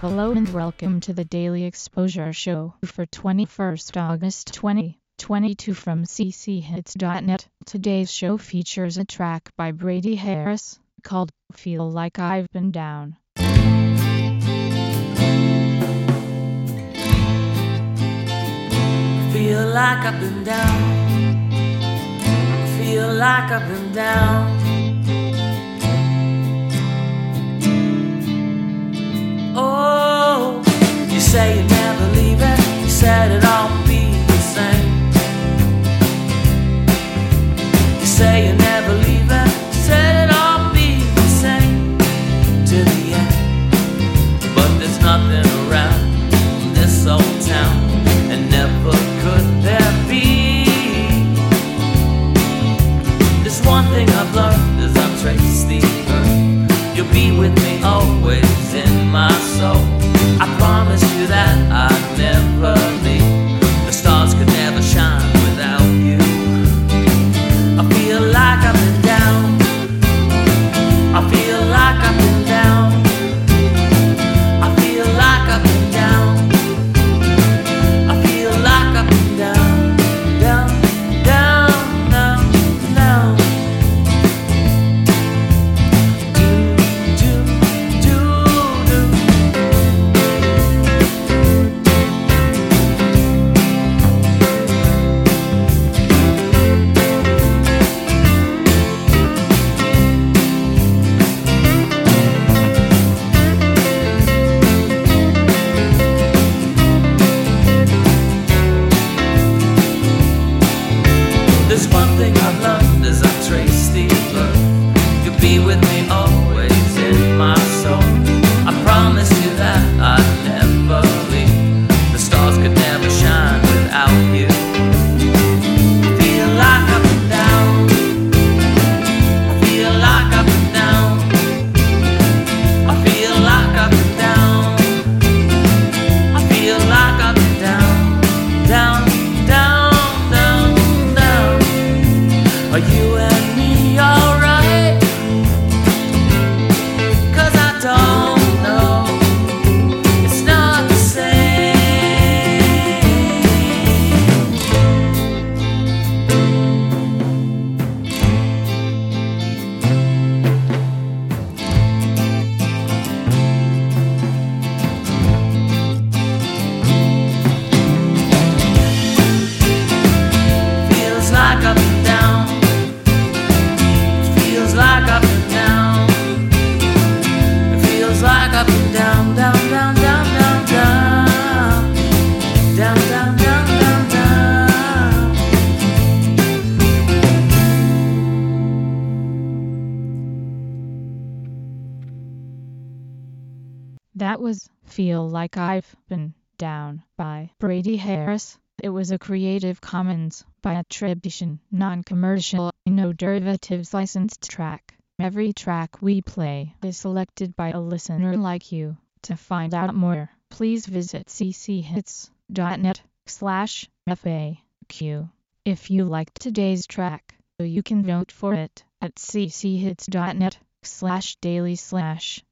Hello and welcome to the Daily Exposure Show for 21st August 2022 from cchits.net. Today's show features a track by Brady Harris called Feel Like I've Been Down. Feel like I've been down. Feel like I've been down. Say you never leave said it be the same the end. But there's nothing around this old town, and never could there be. One thing I've learned as I've traced the earth. You'll be with me always in my soul. That was Feel Like I've Been Down by Brady Harris. It was a Creative Commons by attribution, non-commercial, no derivatives licensed track. Every track we play is selected by a listener like you. To find out more, please visit cchits.net slash FAQ. If you liked today's track, you can vote for it at cchits.net slash daily slash